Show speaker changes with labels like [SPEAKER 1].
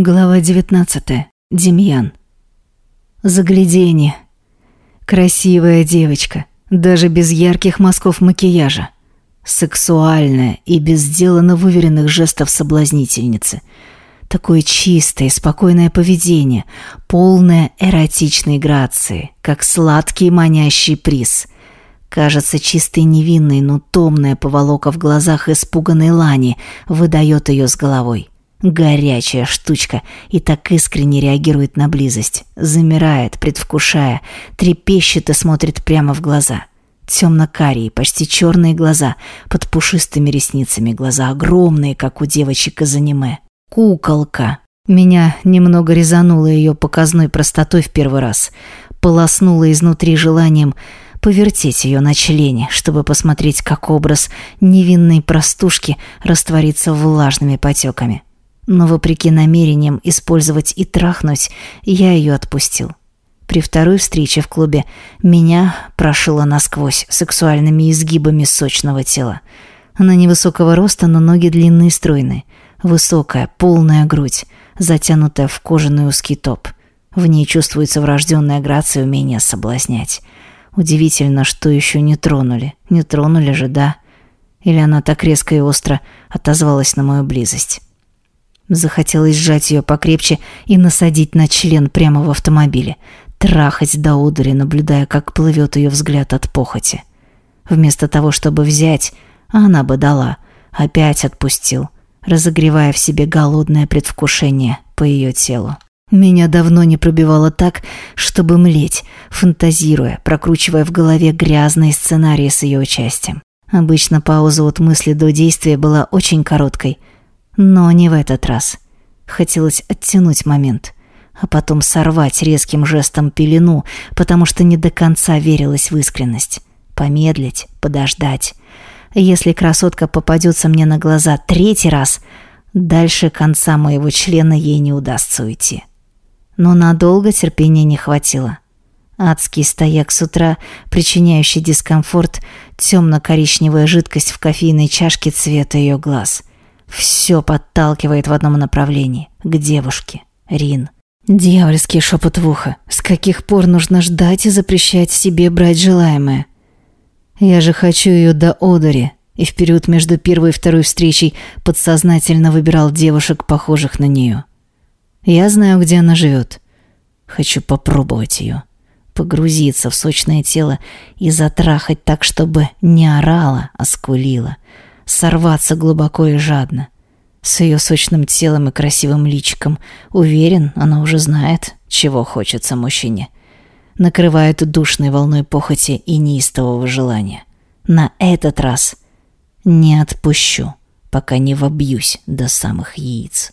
[SPEAKER 1] Глава 19. Демьян. Загляденье. Красивая девочка, даже без ярких мазков макияжа. Сексуальная и без сделано выверенных жестов соблазнительницы. Такое чистое, спокойное поведение, полное эротичной грации, как сладкий манящий приз. Кажется чистой невинной, но томная поволока в глазах испуганной Лани выдает ее с головой. Горячая штучка и так искренне реагирует на близость. Замирает, предвкушая, трепещет и смотрит прямо в глаза. Темно-карие, почти черные глаза, под пушистыми ресницами, глаза огромные, как у девочек из аниме. Куколка. Меня немного резануло ее показной простотой в первый раз. Полоснуло изнутри желанием повертеть ее на члене, чтобы посмотреть, как образ невинной простушки растворится влажными потеками. Но вопреки намерениям использовать и трахнуть, я ее отпустил. При второй встрече в клубе меня прошило насквозь сексуальными изгибами сочного тела. Она невысокого роста, но ноги длинные и стройные. Высокая, полная грудь, затянутая в кожаный узкий топ. В ней чувствуется врожденная грация и умение соблазнять. Удивительно, что еще не тронули. Не тронули же, да? Или она так резко и остро отозвалась на мою близость? Захотелось сжать ее покрепче и насадить на член прямо в автомобиле. Трахать до удури, наблюдая, как плывет ее взгляд от похоти. Вместо того, чтобы взять, она бы дала. Опять отпустил, разогревая в себе голодное предвкушение по ее телу. Меня давно не пробивало так, чтобы млеть, фантазируя, прокручивая в голове грязные сценарии с ее участием. Обычно пауза от мысли до действия была очень короткой, но не в этот раз. Хотелось оттянуть момент, а потом сорвать резким жестом пелену, потому что не до конца верилась в искренность. Помедлить, подождать. Если красотка попадется мне на глаза третий раз, дальше конца моего члена ей не удастся уйти. Но надолго терпения не хватило. Адский стояк с утра, причиняющий дискомфорт, темно-коричневая жидкость в кофейной чашке цвета ее глаз. Все подталкивает в одном направлении – к девушке, Рин. Дьявольский шепот в ухо. С каких пор нужно ждать и запрещать себе брать желаемое? Я же хочу ее до одури, и в период между первой и второй встречей подсознательно выбирал девушек, похожих на нее. Я знаю, где она живет. Хочу попробовать ее. Погрузиться в сочное тело и затрахать так, чтобы не орала, а скулила – сорваться глубоко и жадно. С ее сочным телом и красивым личиком. Уверен, она уже знает, чего хочется мужчине. Накрывает душной волной похоти и неистового желания. На этот раз не отпущу, пока не вобьюсь до самых яиц.